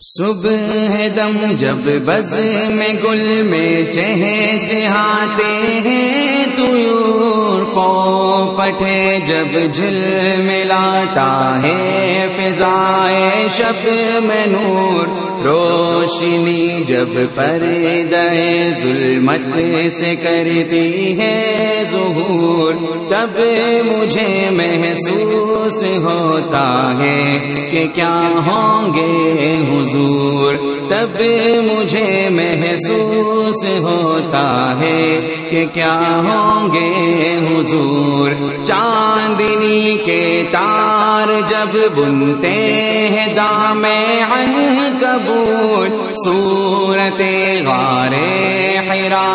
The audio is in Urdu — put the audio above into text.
صبح دم جب بز میں گل میں چہ چہاتے ہیں تو پو پٹے جب جھل ملاتا ہے۔ فضائے شب میں نور روشنی جب پر دے ظلمت سے کرتی ہے ظہور، تب مجھے محسوس ہوتا ہے کہ کیا ہوں گے۔ تب مجھے محسوس ہوتا ہے کہ کیا ہوں گے حضور چاندنی کے تار جب بنتے ہیں دام ان کبور صورت غارے حیران